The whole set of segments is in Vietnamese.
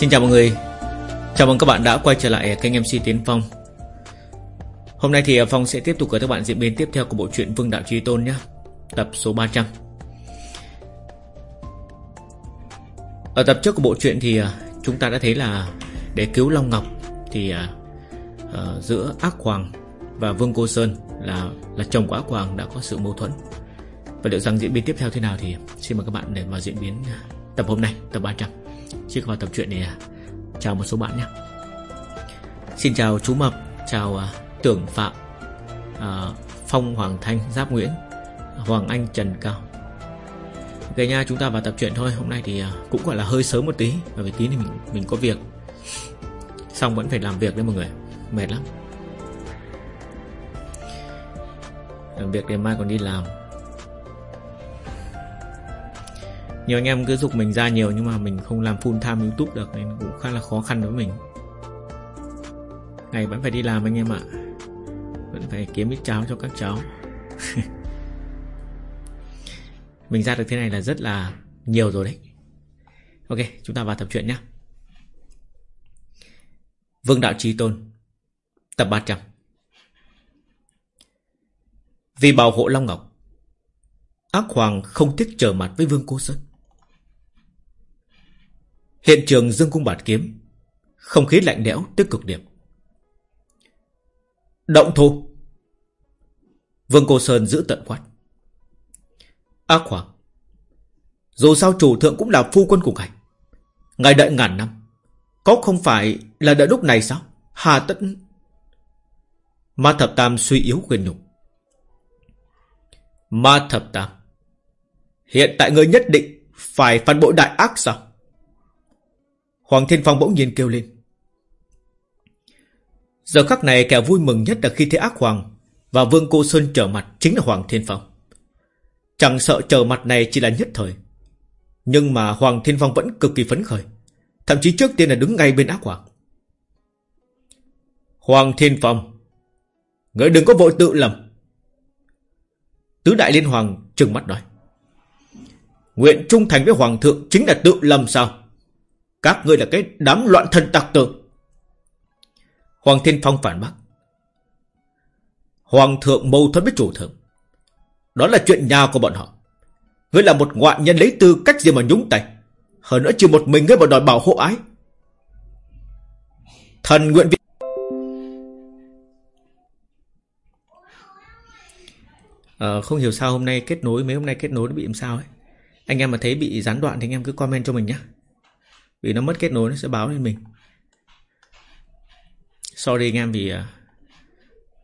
Xin chào mọi người. Chào mừng các bạn đã quay trở lại kênh MC Tiến Phong. Hôm nay thì ờ, Phong sẽ tiếp tục gửi các bạn diễn biến tiếp theo của bộ truyện Vương Đạo Trí Tôn nhé. Tập số 300 Ở tập trước của bộ truyện thì ờ, chúng ta đã thấy là Để cứu Long Ngọc Thì uh, giữa Ác Hoàng và Vương Cô Sơn Là là chồng của Ác Hoàng đã có sự mâu thuẫn. Và liệu rằng diễn biến tiếp theo thế nào thì Xin mời các bạn để vào diễn biến tập hôm nay Tập 300 Trước vào tập truyện này à? Chào một số bạn nhé. Xin chào chú Mập Chào uh, Tưởng Phạm uh, Phong Hoàng Thanh Giáp Nguyễn Hoàng Anh Trần Cao. Ok nha chúng ta vào tập truyện thôi Hôm nay thì uh, cũng gọi là hơi sớm một tí Bởi vì tí thì mình mình có việc. Xong vẫn phải làm việc đấy mọi người Mệt lắm. Làm việc đêm mai còn đi làm. Nhiều anh em cứ dục mình ra nhiều Nhưng mà mình không làm full time youtube được Nên cũng khá là khó khăn với mình. Ngày vẫn phải đi làm anh em ạ. Vẫn phải kiếm ít cháo cho các cháu. Mình ra được thế này là rất là nhiều rồi đấy. Ok, chúng ta vào tập truyện nhé Vương Đạo Trí Tôn, Tập 300 Vì bảo hộ Long Ngọc, Ác Hoàng không tiếc trở mặt với Vương Cô Sơn. Hiện trường dương cung bạt kiếm. Không khí lạnh lẽo tới cực điểm. Động thủ. Vương Cô Sơn giữ tận quát. Ác Hoàng, Dù sao chủ thượng cũng là phu quân cùng ngài. Ngài đợi ngàn năm, Có không phải là đợi lúc này sao? Hà tất Ma thập tam suy yếu khuyên nhục Ma thập tam, Hiện tại ngươi nhất định Phải phản bội đại ác sao? Hoàng Thiên Phong bỗng nhiên kêu lên. Giờ khắc này kẻ vui mừng nhất là khi thấy ác hoàng và Vương Cô Sơn trở mặt chính là Hoàng Thiên Phong. Chẳng sợ trở mặt này chỉ là nhất thời. Nhưng mà Hoàng Thiên Phong vẫn cực kỳ phấn khởi. Thậm chí trước tiên là đứng ngay bên ác hoàng. Hoàng Thiên Phong. Người đừng có vội tự lầm. Tứ Đại Liên Hoàng trừng mắt nói. Nguyện trung thành với Hoàng thượng chính là tự lầm sao? Các ngươi là cái đám loạn thần tặc tử. Hoàng Thiên Phong phản bác. Hoàng thượng mâu thuẫn với chủ thượng. Đó là chuyện nhà của bọn họ. Ngươi là một ngoại nhân lấy tư cách gì mà nhúng tay. Hơn nữa chỉ một mình ngươi mà đòi bảo hộ ái. Thần nguyện viên. Ờ, không hiểu sao hôm nay kết nối mấy hôm nay kết nối nó bị làm sao ấy. Anh em mà thấy bị gián đoạn thì anh em cứ comment cho mình nhé. Vì nó mất kết nối nó sẽ báo lên mình. Sorry anh em vì à,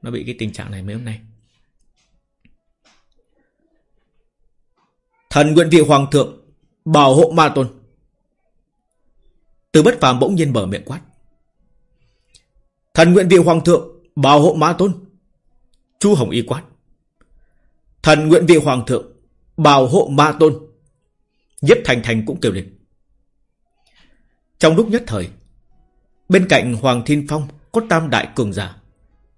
Nó bị cái tình trạng này mấy hôm nay. Thần nguyện vị hoàng thượng Bảo hộ ma tôn. Từ bất phàm bỗng nhiên mở miệng quát. Thần nguyện vị hoàng thượng Bảo hộ ma tôn. Chu Hồng Y quát. Thần nguyện vị hoàng thượng Bảo hộ ma tôn. Nhất Thành Thành cũng kêu lên trong lúc nhất thời, Bên cạnh Hoàng Thiên Phong Có tam đại cường giả,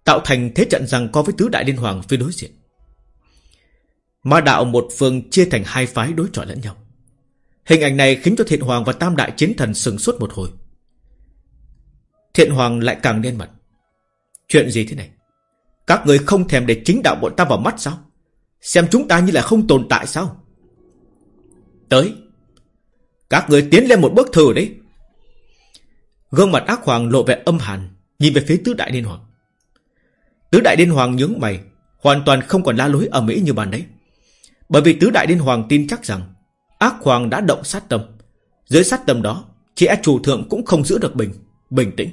Tạo thành thế trận rằng co với tứ đại liên hoàng phía đối diện. Ma đạo một phương chia thành hai phái đối chọi lẫn nhau. Hình ảnh này khiến cho Thiện Hoàng và Tam Đại Chiến Thần sừng suốt một hồi. Thiện Hoàng lại càng đen mặt. Chuyện gì thế này? Các người không thèm để chính đạo bọn ta vào mắt sao? Xem chúng ta như là không tồn tại sao? Tới, Các người tiến lên một bước thử đấy Gương mặt ác hoàng lộ vẻ âm hàn, Nhìn về phía tứ đại điên hoàng. Tứ đại điên hoàng nhướng mày, Hoàn toàn không còn la lối ở Mỹ như bàn đấy Bởi vì tứ đại điên hoàng tin chắc rằng Ác hoàng đã động sát tâm. Dưới sát tâm đó, Chị e chủ thượng cũng không giữ được bình Bình tĩnh.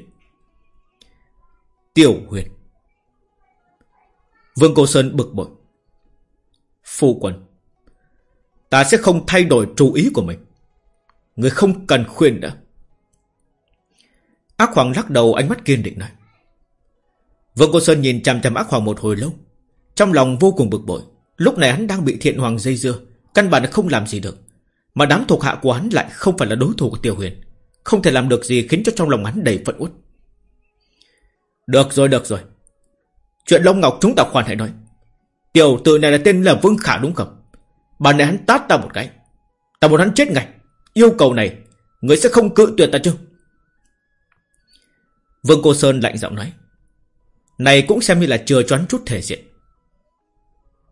Tiểu huyền. Vương Cô Sơn bực bội. Phu quân, Ta sẽ không thay đổi chủ ý của mình. Người không cần khuyên nữa. Ác Hoàng lắc đầu ánh mắt kiên định nói. Vương Cô Sơn nhìn chằm chằm ác hoàng một hồi lâu. Trong lòng vô cùng bực bội. Lúc này hắn đang bị thiện hoàng dây dưa. Căn bản không làm gì được. Mà đám thuộc hạ của hắn lại không phải là đối thủ của Tiểu Huyền. Không thể làm được gì khiến cho trong lòng hắn đầy phận uất. Được rồi, được rồi. Chuyện Long Ngọc chúng ta khoan hãy nói. Tiểu tử này là tên là Vương Khả đúng không? Bà này hắn tát ta một cái. Ta muốn hắn chết ngay. Yêu cầu này, người sẽ không cự tuyệt ta chứ? Vương Cô Sơn lạnh giọng nói. Này cũng xem như là chưa choán chút thể diện.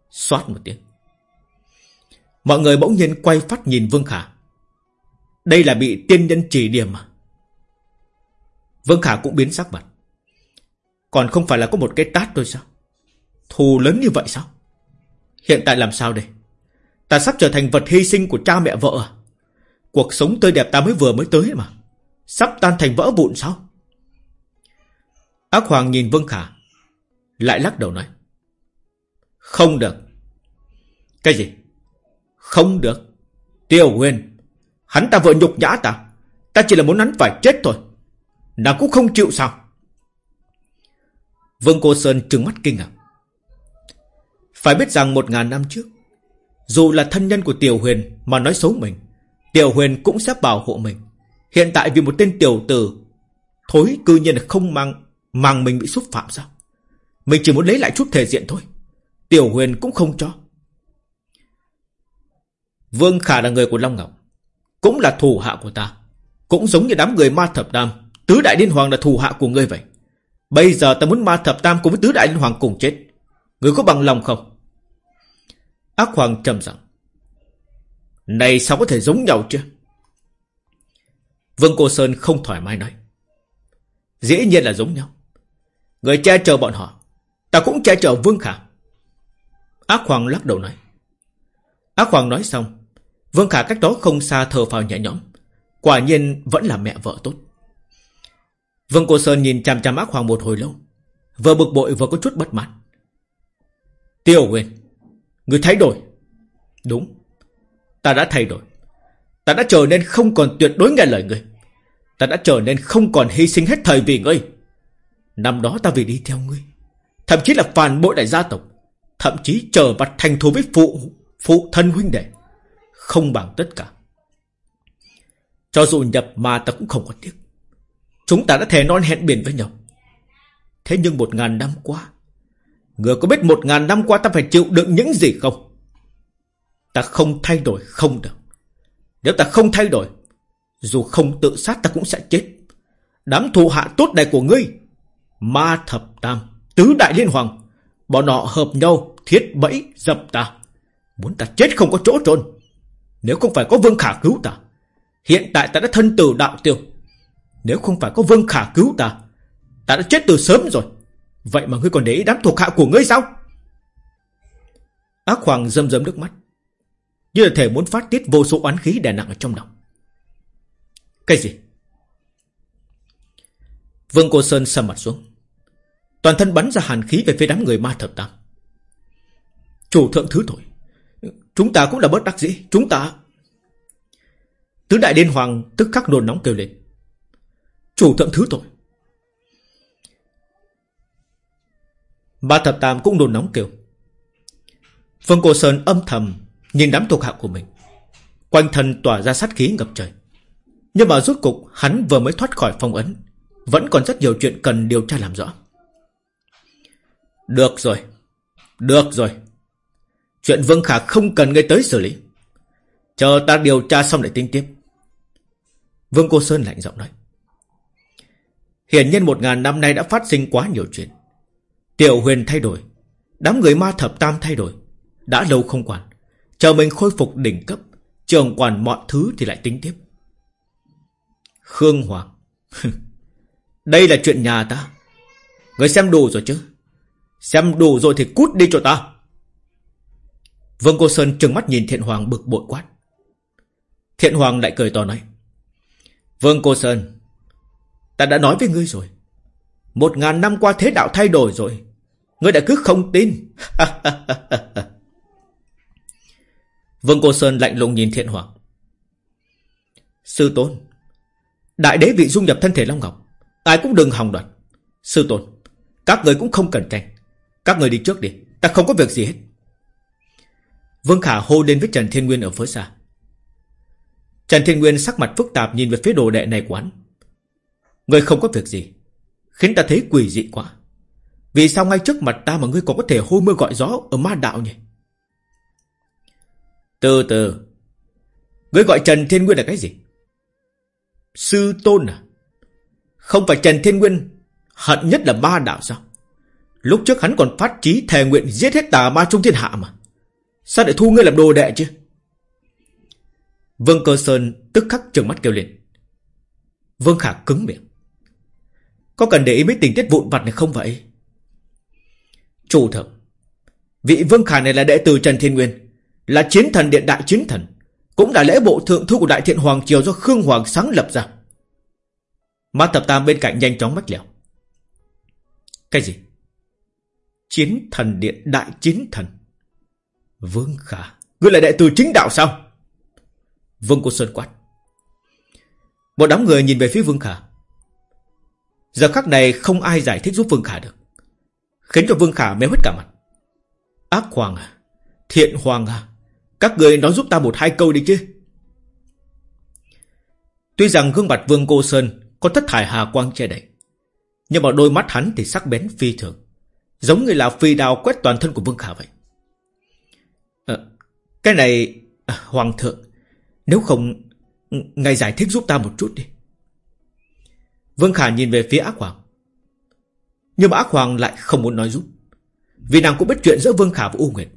Xoát một tiếng. Mọi người bỗng nhiên quay phát nhìn Vương Khả. Đây là bị tiên nhân chỉ điểm mà. Vương Khả cũng biến sắc mặt. Còn không phải là có một cái tát thôi sao? Thù lớn như vậy sao? Hiện tại làm sao đây? Ta sắp trở thành vật hy sinh của cha mẹ vợ à? Cuộc sống tươi đẹp ta mới vừa mới tới mà. Sắp tan thành vỡ vụn sao? Ác Hoàng nhìn Vương Khả. Lại lắc đầu nói. Không được. Cái gì? Không được. Tiêu Nguyên. Hắn ta vừa nhục nhã ta. Ta chỉ là muốn hắn phải chết thôi. Nàng cũng không chịu sao? Vương Cô Sơn trừng mắt kinh ngạc. Phải biết rằng một ngàn năm trước, dù là thân nhân của Tiểu Huyền mà nói xấu mình, Tiểu Huyền cũng sẽ bảo hộ mình. Hiện tại vì một tên tiểu tử thối cư nhiên không mang mang mình bị xúc phạm sao? Mình chỉ muốn lấy lại chút thể diện thôi. Tiểu Huyền cũng không cho. Vương Khả là người của Long Ngọc, cũng là thủ hạ của ta, cũng giống như đám người ma thập tam, tứ đại liên hoàng là thủ hạ của ngươi vậy. Bây giờ ta muốn ma thập tam cùng với tứ đại liên hoàng cùng chết. Ngươi có bằng lòng không? Ác hoàng trầm giọng. Này sao có thể giống nhau chứ? Vương Cô Sơn không thoải mái nói. Dĩ nhiên là giống nhau. Người che chở bọn họ. Ta cũng che chở Vương Khả. Ác Hoàng lắc đầu nói. Ác Hoàng nói xong. Vương Khả cách đó không xa thờ phào nhẹ nhõm. Quả nhiên vẫn là mẹ vợ tốt. Vương Cô Sơn nhìn chằm chằm ác hoàng một hồi lâu. Vừa bực bội vừa có chút bất mãn. Tiêu Nguyên. Người thay đổi. Đúng. Ta đã thay đổi. Ta đã trở nên không còn tuyệt đối nghe lời người, Ta đã trở nên không còn hy sinh hết thời vì ngươi. Năm đó ta vì đi theo ngươi. Thậm chí là phản bội đại gia tộc. Thậm chí trở mặt thành thù với phụ phụ thân huynh đệ. Không bằng tất cả. Cho dù nhập mà ta cũng không có tiếc. Chúng ta đã thề non hẹn biển với nhau. Thế nhưng một ngàn năm qua, người có biết một ngàn năm qua ta phải chịu đựng những gì không? Ta không thay đổi không được. Nếu ta không thay đổi, dù không tự sát ta cũng sẽ chết. Đám thù hạ tốt này của ngươi, ma thập tam, tứ đại liên hoàng, bọn họ hợp nhau thiết bẫy dập ta. Muốn ta chết không có chỗ trôn. Nếu không phải có vương khả cứu ta, hiện tại ta đã thân từ đạo tiêu. Nếu không phải có Vương Khả cứu ta Ta đã chết từ sớm rồi. Vậy mà ngươi còn để ý đám thuộc hạ của ngươi sao? Ác Hoàng dâm dâm nước mắt. Như là thể muốn phát tiết vô số oán khí đè nặng ở trong lòng. Cái gì? Vương Cô Sơn sầm mặt xuống. Toàn thân bắn ra hàn khí về phía đám người ma thập tam. Chủ thượng thứ tội. Chúng ta cũng là bất đắc dĩ. Chúng ta. Tứ đại điên hoàng tức khắc nôn nóng kêu lên. Chủ thượng thứ tội. Ba thập tam cũng đồn nóng kêu. Phương Cô Sơn âm thầm Nhìn đám thuộc hạ của mình. Quanh thân tỏa ra sát khí ngập trời. Nhưng mà rốt cục hắn vừa mới thoát khỏi phong ấn, Vẫn còn rất nhiều chuyện cần điều tra làm rõ. Được rồi Được rồi Chuyện Vương Khả không cần ngay tới xử lý Chờ ta điều tra xong để tính tiếp Vương Cô Sơn lạnh giọng nói Hiển nhiên một ngàn năm nay đã phát sinh quá nhiều chuyện. Tiểu huyền thay đổi. Đám người ma thập tam thay đổi. Đã lâu không quản. Chờ mình khôi phục đỉnh cấp. Trường quản mọi thứ thì lại tính tiếp. Khương Hoàng. Đây là chuyện nhà ta. Người xem đủ rồi chứ. Xem đủ rồi thì cút đi cho ta. Vương Cô Sơn trừng mắt nhìn Thiện Hoàng bực bội quát. Thiện Hoàng lại cười to nói. Vương Cô Sơn, Ta đã nói với ngươi rồi. Một ngàn năm qua thế đạo thay đổi rồi. Ngươi đã cứ không tin. Vương Cô Sơn lạnh lùng nhìn Thiện Hoàng. Sư Tôn. Đại đế vị dung nhập thân thể Long Ngọc. Ai cũng đừng hòng đoạt. Sư Tôn. Các người cũng không cần tranh. Các người đi trước đi. Ta không có việc gì hết. Vương Khả hô lên với Trần Thiên Nguyên ở phía xa. Trần Thiên Nguyên sắc mặt phức tạp nhìn về phía đồ đệ này quán. người không có việc gì, Khiến ta thấy quỷ dị quá Vì sao ngay trước mặt ta mà ngươi còn có thể hôi mưa gọi gió Ở ma đạo nhỉ Từ từ, Ngươi gọi Trần Thiên Nguyên là cái gì Sư Tôn à Không phải Trần Thiên Nguyên, Hận nhất là ma đạo sao Lúc trước hắn còn phát trí thề nguyện giết hết tà ma trong thiên hạ mà. Sao lại thu ngươi làm đồ đệ chứ? Vương Cơ Sơn tức khắc trừng mắt kêu lên. Vương Khả cứng miệng. Có cần để ý mấy tình tiết vụn vặt này không vậy? Chủ thượng, Vị Vương Khả này là đệ tử Trần Thiên Nguyên, Là chiến thần điện đại chiến thần, Cũng là lễ bộ thượng thư của Đại Thiện Hoàng Triều Do Khương Hoàng sáng lập ra. Ma Tập Tam bên cạnh nhanh chóng mách lẻo Cái gì? Chiến thần điện đại chiến thần. Vương Khả, Ngươi là đệ tử chính đạo sao? Vương Cô Sơn quát. Một đám người nhìn về phía Vương Khả. Giờ khắc này không ai giải thích giúp Vương Khả được. Khiến cho Vương Khả méo hết cả mặt. Ác Hoàng à Thiện Hoàng à Các người nói giúp ta một hai câu đi chứ. Tuy rằng gương mặt Vương Cô Sơn Có thất thải hà quang che đậy, Nhưng mà đôi mắt hắn thì sắc bén phi thường. Giống như là phi đào quét toàn thân của Vương Khả vậy. À, Cái này à, Hoàng thượng Nếu không Ngài giải thích giúp ta một chút đi. Vương Khả nhìn về phía ác hoàng. Nhưng mà ác hoàng lại không muốn nói giúp. Vì nàng cũng biết chuyện giữa Vương Khả và U Nguyệt.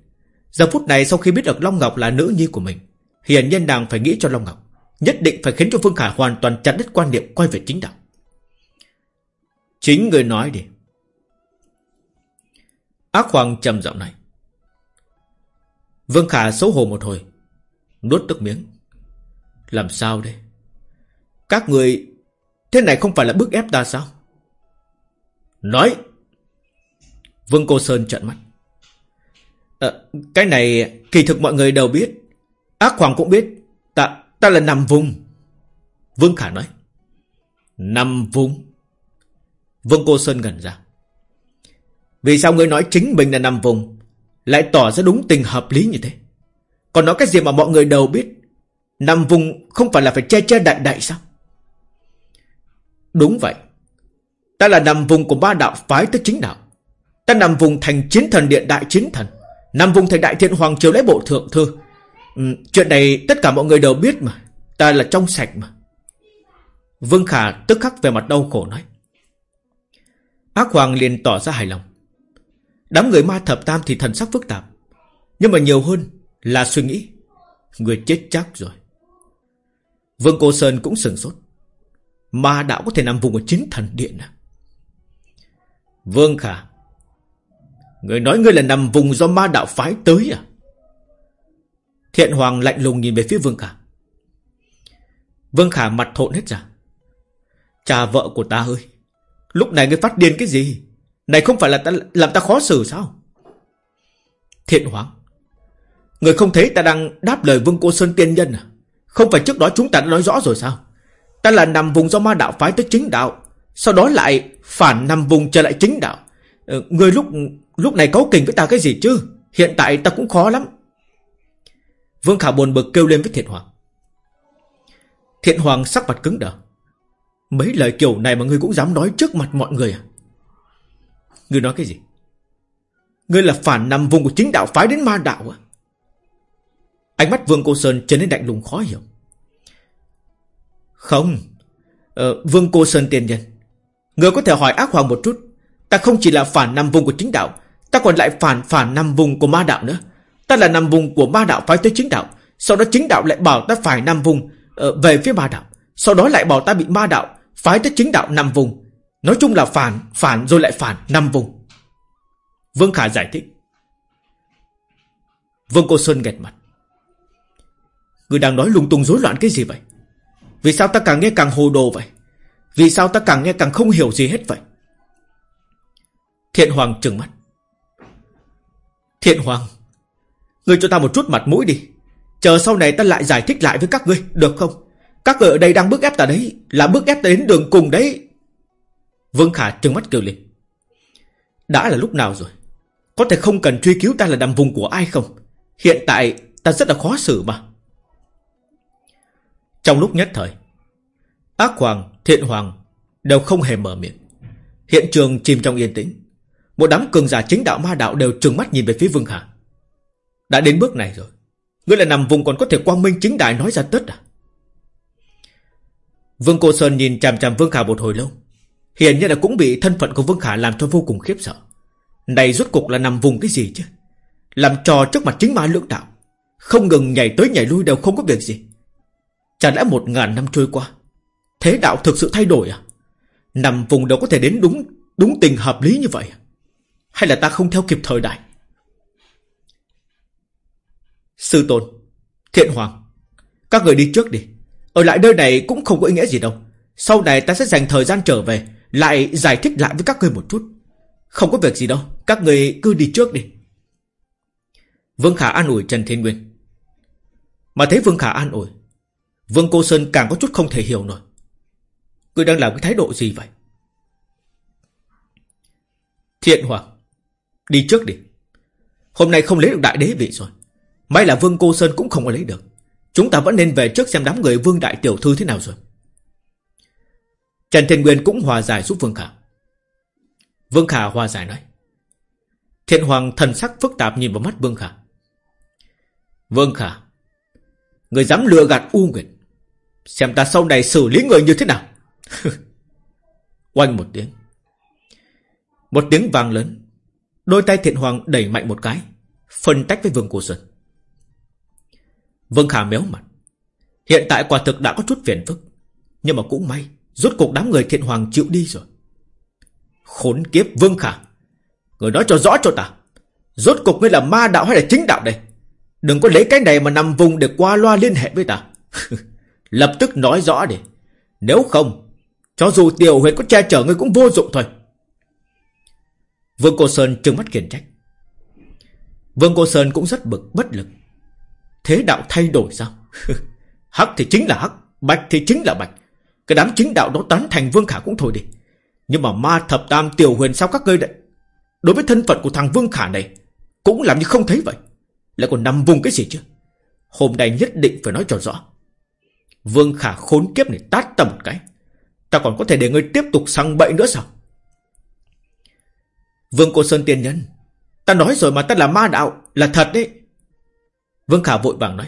Giờ phút này sau khi biết được Long Ngọc là nữ nhi của mình Hiển nhân nàng phải nghĩ cho Long Ngọc. Nhất định phải khiến cho Vương Khả hoàn toàn chặt đứt quan niệm quay về chính đạo. Chính người nói đi. Ác Hoàng trầm giọng này Vương Khả xấu hổ một hồi Nuốt tức miếng. Làm sao đây? Các người Thế này không phải là bức ép ta sao? Nói! Vương Cô Sơn trợn mắt. À, Cái này Kỳ thực mọi người đều biết. Ác Hoàng cũng biết. Ta, ta là nằm vùng. Vương Khả nói. Nằm vùng. Vương Cô Sơn gần ra. Vì sao ngươi nói chính mình là nằm vùng? Lại tỏ ra đúng tình hợp lý như thế. Còn nói cái gì mà mọi người đều biết? Nằm vùng không phải là phải che che đại đại sao? Đúng vậy. Ta là nằm vùng của ba đạo phái tới chính đạo. Ta nằm vùng thành chiến thần điện đại chiến thần. Nằm vùng thành đại thiện hoàng triều lễ bộ thượng thư. Ừ, Chuyện này tất cả mọi người đều biết mà. Ta là trong sạch mà. Vương Khả tức khắc về mặt đau khổ nói. Ác Hoàng liền tỏ ra hài lòng. Đám người ma thập tam thì thần sắc phức tạp. Nhưng mà nhiều hơn là suy nghĩ. Người chết chắc rồi. Vương Cô Sơn cũng sừng sốt. Ma đạo có thể nằm vùng ở chính thần điện à? Vương Khả, Người nói ngươi là nằm vùng do ma đạo phái tới à? Thiện Hoàng lạnh lùng nhìn về phía Vương Khả. Vương Khả mặt thộn hết ra. Cha vợ của ta ơi, Lúc này ngươi phát điên cái gì? Này không phải là ta, làm ta khó xử sao? Thiện Hoàng, Người không thấy ta đang đáp lời Vương Cô Sơn tiên nhân à? Không phải trước đó chúng ta đã nói rõ rồi sao? Ta là nằm vùng do ma đạo phái tới chính đạo, Sau đó lại phản nằm vùng trở lại chính đạo. Ờ, người lúc lúc này cấu kình với ta cái gì chứ? Hiện tại ta cũng khó lắm. Vương Khả buồn bực kêu lên với Thiện Hoàng. Thiện Hoàng sắc mặt cứng đờ. Mấy lời kiểu này mà ngươi cũng dám nói trước mặt mọi người à? Ngươi nói cái gì? Ngươi là phản nằm vùng của chính đạo phái đến ma đạo à Ánh mắt Vương Cô Sơn trở nên lạnh lùng khó hiểu. Không. Ờ, Vương Cô Sơn tiền nhân. Ngươi có thể hỏi ác hoàng một chút. Ta không chỉ là phản nằm vùng của chính đạo Ta còn lại phản phản nằm vùng của ma đạo nữa. Ta là nằm vùng của ma đạo phái tới chính đạo. Sau đó chính đạo lại bảo ta phải nằm vùng uh, Về phía ma đạo. Sau đó lại bảo ta bị ma đạo Phái tới chính đạo nằm vùng. Nói chung là phản, phản rồi lại phản, năm vùng. Vương Khả giải thích. Vương Cô Sơn nghẹt mặt. Người đang nói lung tung rối loạn cái gì vậy? Vì sao ta càng nghe càng hồ đồ vậy? Vì sao ta càng nghe càng không hiểu gì hết vậy? Thiện Hoàng trừng mắt. Thiện Hoàng Ngươi cho ta một chút mặt mũi đi. Chờ sau này ta lại giải thích lại với các ngươi Được không? Các người ở đây đang bức ép ta đấy Là bức ép ta đến đường cùng đấy. Vương Khả trừng mắt kêu lên. Đã là lúc nào rồi? Có thể không cần truy cứu ta là nằm vùng của ai không? Hiện tại ta rất là khó xử mà. Trong lúc nhất thời Ác Hoàng, Thiện Hoàng Đều không hề mở miệng. Hiện trường chìm trong yên tĩnh. Một đám cường giả chính đạo ma đạo đều trừng mắt nhìn về phía Vương Khả. Đã đến bước này rồi. Ngươi là nằm vùng còn có thể quang minh chính đại nói ra tất à? Vương Cô Sơn nhìn chằm chằm Vương Khả một hồi lâu. Hiển nhiên là cũng bị thân phận của Vương Khả làm cho vô cùng khiếp sợ. Này rốt cuộc là nằm vùng cái gì chứ? Làm trò trước mặt chính ma lưỡng đạo. Không ngừng nhảy tới nhảy lui đều không có việc gì. Chả lẽ một ngàn năm trôi qua, Thế đạo thực sự thay đổi à? Nằm vùng đâu có thể đến đúng Đúng tình hợp lý như vậy à? Hay là ta không theo kịp thời đại? Sư tôn Thiện Hoàng, Các người đi trước đi. Ở lại nơi này cũng không có ý nghĩa gì đâu. Sau này ta sẽ dành thời gian trở về. Lại giải thích lại với các người một chút. Không có việc gì đâu, Các người cứ đi trước đi. Vương Khả an ủi Trần Thiên Nguyên. Mà thấy Vương Khả an ủi, Vương Cô Sơn càng có chút không thể hiểu nổi. Ngươi đang làm cái thái độ gì vậy? Thiện Hoàng, Đi trước đi. Hôm nay không lấy được đại đế vị rồi. May là Vương Cô Sơn cũng không có lấy được. Chúng ta vẫn nên về trước xem đám người Vương Đại Tiểu Thư thế nào rồi. Trần Thiên Nguyên cũng hòa giải giúp Vương Khả. Vương Khả hòa giải nói, Thiện Hoàng thần sắc phức tạp nhìn vào mắt Vương Khả. Vương Khả, Người dám lừa gạt U Nguyệt, Xem ta sau này xử lý người như thế nào. Oanh một tiếng. Một tiếng vang lớn, Đôi tay thiện hoàng đẩy mạnh một cái, Phân tách với Vương cổ Sơn. Vương Khả méo mặt. Hiện tại quả thực đã có chút phiền phức, Nhưng mà cũng may Rốt cuộc đám người thiện hoàng chịu đi rồi. Khốn kiếp, Vương Khả. Người nói cho rõ cho ta. Rốt cuộc ngươi là ma đạo hay là chính đạo đây? Đừng có lấy cái này mà nằm vùng để qua loa liên hệ với ta. Lập tức nói rõ đi. Nếu không, Cho dù tiểu huyệt có che chở ngươi cũng vô dụng thôi. Vương Cô Sơn trừng mắt khiển trách. Vương Cô Sơn cũng rất bực, bất lực. Thế đạo thay đổi sao? Hắc thì chính là hắc, Bạch thì chính là bạch. Cái đám chính đạo đó tán thành Vương Khả cũng thôi đi. Nhưng mà ma thập tam tiểu huyền sao các ngươi đấy Đối với thân phận của thằng Vương Khả này, Cũng làm như không thấy vậy. Lại còn nằm vùng cái gì chứ? Hôm nay nhất định phải nói cho rõ. Vương Khả khốn kiếp này tát tầm một cái. Ta còn có thể để ngươi tiếp tục sang bậy nữa sao? Vương Cô Sơn tiên nhân, Ta nói rồi mà ta là ma đạo, Là thật đấy. Vương Khả vội vàng nói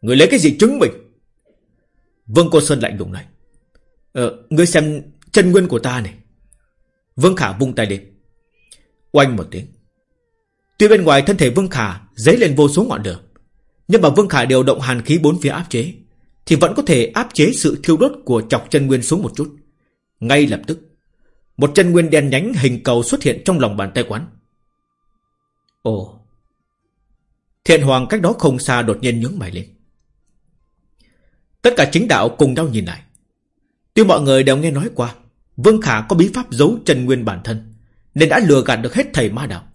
Người lấy cái gì chứng minh? Vương Cô Sơn lạnh lùng nói Ờ, ngươi xem chân nguyên của ta này. Vương Khả vung tay lên. Oanh một tiếng. Tuy bên ngoài thân thể Vương Khả dấy lên vô số ngọn lửa Nhưng mà Vương Khả điều động hàn khí bốn phía áp chế Thì vẫn có thể áp chế sự thiêu đốt của chọc chân nguyên xuống một chút. Ngay lập tức Một chân nguyên đen nhánh hình cầu xuất hiện trong lòng bàn tay quán. Ồ! Thiện Hoàng cách đó không xa đột nhiên nhướng mày lên. Tất cả chính đạo cùng nhau nhìn lại. Tuy mọi người đều nghe nói qua, Vương Khả có bí pháp giấu chân nguyên bản thân, Nên đã lừa gạt được hết thầy ma đạo.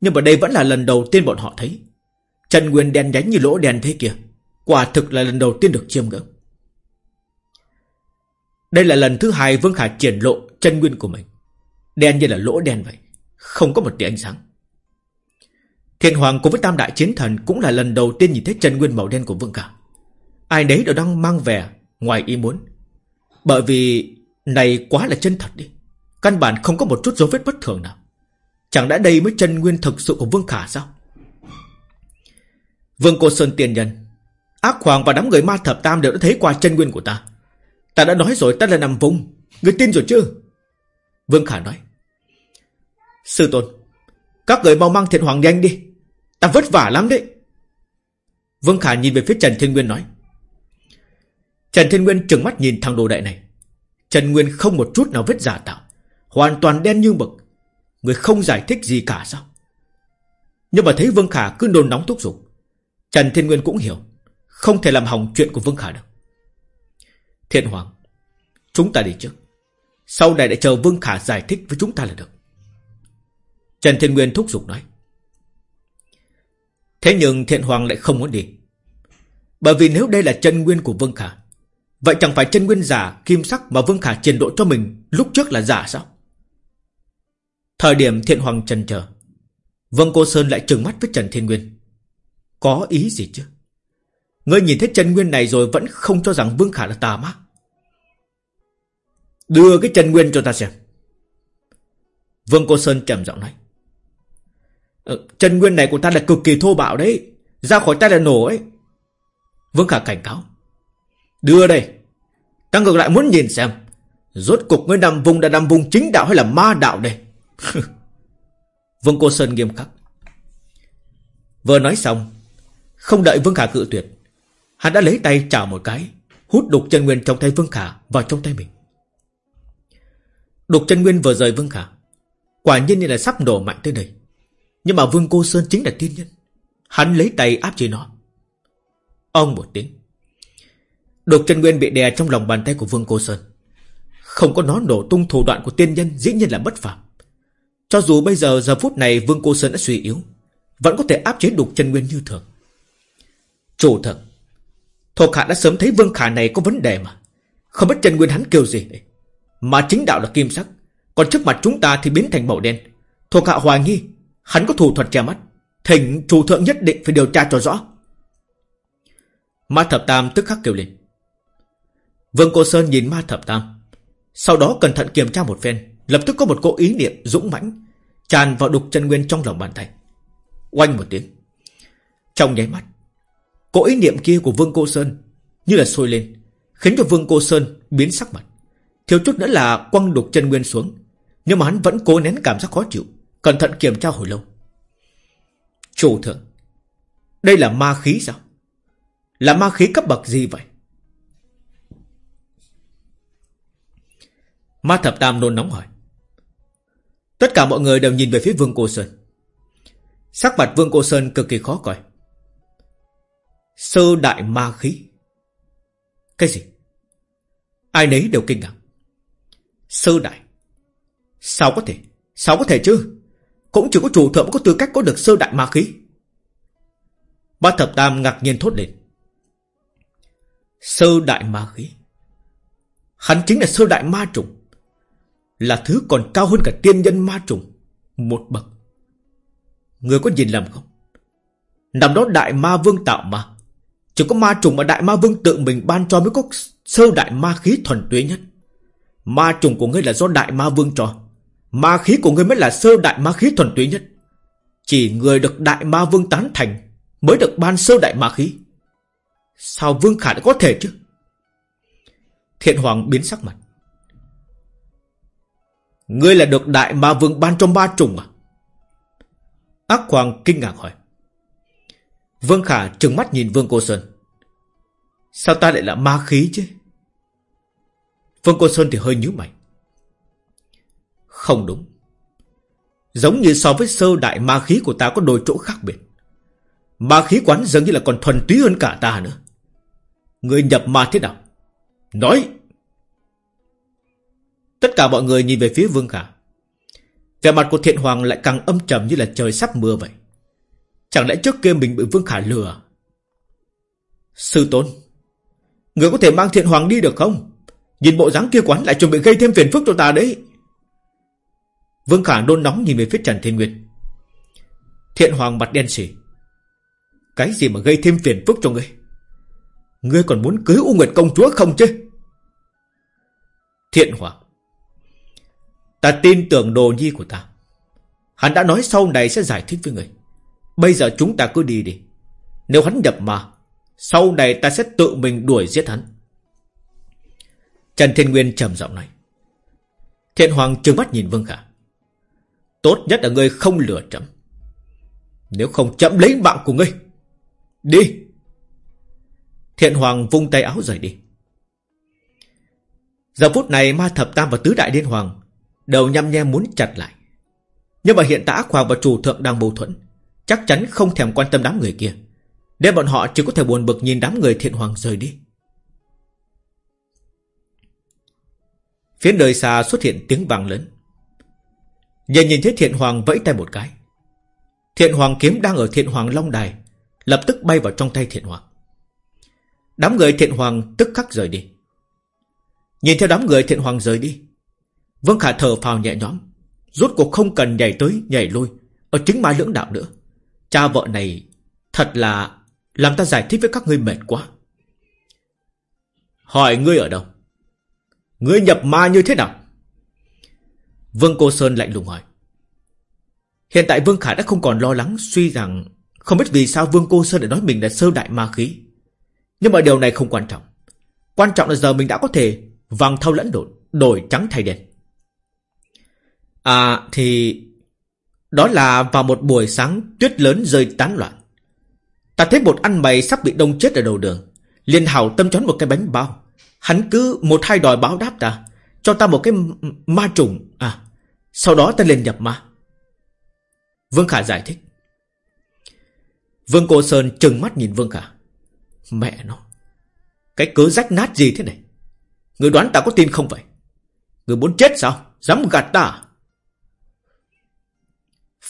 Nhưng mà đây vẫn là lần đầu tiên bọn họ thấy. Chân nguyên đen nhánh như lỗ đen thế kia, Quả thực là lần đầu tiên được chiêm ngưỡng. Đây là lần thứ hai Vương Khả triển lộ chân nguyên của mình. Đen như là lỗ đen vậy, Không có một tia ánh sáng. Thiên Hoàng cùng với Tam Đại Chiến Thần Cũng là lần đầu tiên nhìn thấy chân nguyên màu đen của Vương Khả. Ai đấy đều đang mang vẻ Ngoài ý muốn. Bởi vì này quá là chân thật đi. Căn bản không có một chút dấu vết bất thường nào. Chẳng đã đây mới chân nguyên thực sự của Vương Khả sao? Vương Cô Sơn tiền nhân. Ác Hoàng và đám người ma thập tam đều đã thấy qua chân nguyên của ta. Ta đã nói rồi, ta là nằm vùng. Người tin rồi chứ? Vương Khả nói. Sư tôn, Các người mau mang thiện hoàng nhanh đi. Ta vất vả lắm đấy. Vương Khả nhìn về phía Trần Thiên Nguyên nói. Trần Thiên Nguyên trừng mắt nhìn thằng đồ đệ này. Trần Nguyên không một chút nào vết giả tạo, Hoàn toàn đen như mực. Người không giải thích gì cả sao? Nhưng mà thấy Vương Khả cứ nôn nóng thúc giục, Trần Thiên Nguyên cũng hiểu, Không thể làm hỏng chuyện của Vương Khả được. Thiện Hoàng, Chúng ta đi trước. Sau này để chờ Vương Khả giải thích với chúng ta là được. Trần Thiên Nguyên thúc giục nói. Thế nhưng Thiện Hoàng lại không muốn đi. Bởi vì nếu đây là chân nguyên của Vương Khả Vậy chẳng phải chân nguyên giả, kim sắc mà Vương Khả triển độ cho mình, lúc trước là giả sao? Thời điểm Thiện Hoàng trần chờ Vương Cô Sơn lại trừng mắt với Trần Thiên Nguyên. Có ý gì chứ? Ngươi nhìn thấy chân nguyên này rồi vẫn không cho rằng Vương Khả là tà ma. Đưa cái chân nguyên cho ta xem. Vương Cô Sơn trầm giọng nói. Ờ, chân nguyên này của ta là cực kỳ thô bạo đấy. Ra khỏi tay là nổ ấy. Vương Khả cảnh cáo. Đưa đây. Ta ngược lại muốn nhìn xem, Rốt cục ngươi nằm vùng đã nằm vùng chính đạo hay là ma đạo đây? Vương Cô Sơn nghiêm khắc. Vừa nói xong, Không đợi Vương Khả cự tuyệt, Hắn đã lấy tay chảo một cái, Hút đục chân nguyên trong tay Vương Khả vào trong tay mình. Đục chân nguyên vừa rời Vương Khả, Quả nhiên như là sắp nổ mạnh tới đây. Nhưng mà Vương Cô Sơn chính là tiên nhân, Hắn lấy tay áp chế nó. Ông một tiếng độc chân nguyên bị đè trong lòng bàn tay của Vương Cô Sơn. Không có nó nổ tung thủ đoạn của tiên nhân Dĩ nhiên là bất phạm Cho dù bây giờ giờ phút này Vương Cô Sơn đã suy yếu, Vẫn có thể áp chế đục chân nguyên như thường. Chủ thật, Thuộc hạ đã sớm thấy Vương Khả này có vấn đề mà. Không biết chân nguyên hắn kêu gì đấy. Mà chính đạo là kim sắc, Còn trước mặt chúng ta thì biến thành màu đen. Thuộc hạ hoài nghi, Hắn có thủ thuật che mắt. Thỉnh chủ thượng nhất định phải điều tra cho rõ. Ma thập tam tức khắc kêu lên. Vương Cô Sơn nhìn ma thập tam. Sau đó cẩn thận kiểm tra một phen, Lập tức có một cỗ ý niệm dũng mãnh, Tràn vào đục chân nguyên trong lòng bàn tay. Oanh một tiếng. Trong nháy mắt Cỗ ý niệm kia của Vương Cô Sơn Như là sôi lên, Khiến cho Vương Cô Sơn biến sắc mặt. Thiếu chút nữa là quăng đục chân nguyên xuống, Nhưng mà hắn vẫn cố nén cảm giác khó chịu, Cẩn thận kiểm tra hồi lâu. Chủ thượng, Đây là ma khí sao? Là ma khí cấp bậc gì vậy? Ma thập tam nôn nóng hỏi. Tất cả mọi người đều nhìn về phía Vương Cô Sơn. Sắc mặt Vương Cô Sơn cực kỳ khó coi. Sơ đại ma khí. Cái gì? Ai nấy đều kinh ngạc. Sơ đại. Sao có thể? Sao có thể chứ? Cũng chỉ có chủ thượng có tư cách có được sơ đại ma khí. Ba thập tam ngạc nhiên thốt lên. Sơ đại ma khí. Hắn chính là sơ đại ma trùng. Là thứ còn cao hơn cả tiên nhân ma trùng. Một bậc. Người có nhìn lầm không? Nằm đó đại ma vương tạo mà Chỉ có ma trùng mà đại ma vương tự mình ban cho mới có sơ đại ma khí thuần túy nhất. Ma trùng của ngươi là do đại ma vương cho. Ma khí của ngươi mới là sơ đại ma khí thuần túy nhất. Chỉ người được đại ma vương tán thành Mới được ban sơ đại ma khí. Sao vương khả đã có thể chứ? Thiện hoàng biến sắc mặt. Ngươi là được đại ma vương ban trong ba trùng à? Ác hoàng kinh ngạc hỏi. Vương khả trừng mắt nhìn vương cô sơn. Sao ta lại là ma khí chứ? Vương cô sơn thì hơi nhíu mày. Không đúng. Giống như so với sơ đại ma khí của ta có đôi chỗ khác biệt. Ma khí quán dường như là còn thuần túy hơn cả ta nữa. Người nhập ma thế nào? Nói! Tất cả mọi người nhìn về phía Vương Khả. Vẻ mặt của thiện hoàng lại càng âm trầm như là trời sắp mưa vậy. Chẳng lẽ trước kia mình bị Vương Khả lừa? Sư tôn, Người có thể mang thiện hoàng đi được không? Nhìn bộ dáng kia quán lại chuẩn bị gây thêm phiền phức cho ta đấy. Vương Khả đôn nóng nhìn về phía Trần Thiên nguyệt. Thiện hoàng mặt đen xỉ Cái gì mà gây thêm phiền phức cho ngươi? Ngươi còn muốn cưới U Nguyệt công chúa không chứ? Thiện hoàng Ta tin tưởng đồ nhi của ta. Hắn đã nói sau này sẽ giải thích với người. Bây giờ chúng ta cứ đi đi. Nếu hắn nhập mà Sau này ta sẽ tự mình đuổi giết hắn. Trần Thiên Nguyên trầm giọng nói. Thiện Hoàng trừng mắt nhìn Vương Khả. Tốt nhất là ngươi không lừa chậm Nếu không chậm lấy mạng của ngươi. Đi. Thiện Hoàng vung tay áo rời đi. Giờ phút này ma thập tam và tứ đại điên hoàng Đều nhăm nhe muốn chặt lại. Nhưng mà hiện tại ác hoàng và chủ thượng đang mâu thuẫn. Chắc chắn không thèm quan tâm đám người kia. Nên bọn họ chỉ có thể buồn bực nhìn đám người thiện hoàng rời đi. Phía đời xa xuất hiện tiếng vang lớn. Nhìn nhìn thấy thiện hoàng vẫy tay một cái. Thiện hoàng kiếm đang ở thiện hoàng long đài, Lập tức bay vào trong tay thiện hoàng. Đám người thiện hoàng tức khắc rời đi. Nhìn theo đám người thiện hoàng rời đi Vương Khả thở phào nhẹ nhõm. Rốt cuộc không cần nhảy tới, nhảy lui. Ở chính mái lưỡng đạo nữa. Cha vợ này Thật là Làm ta giải thích với các ngươi mệt quá. Hỏi ngươi ở đâu? Ngươi nhập ma như thế nào? Vương Cô Sơn lạnh lùng hỏi. Hiện tại Vương Khả đã không còn lo lắng, Suy rằng Không biết vì sao Vương Cô Sơn lại nói mình là sơ đại ma khí. Nhưng mà điều này không quan trọng. Quan trọng là giờ mình đã có thể Vàng thâu lẫn đột đổi trắng thay đen. À thì... Đó là vào một buổi sáng tuyết lớn rơi tán loạn. Ta thấy một ăn mày sắp bị đông chết ở đầu đường. liền hảo tâm chón một cái bánh bao. Hắn cứ một hai đòi báo đáp ta. Cho ta một cái ma trùng. À, sau đó ta liền nhập ma. Vương Khả giải thích. Vương Cô Sơn trừng mắt nhìn Vương Khả. Mẹ nó. Cái cớ rách nát gì thế này? Người đoán ta có tin không vậy? Người muốn chết sao? Dám gạt ta à?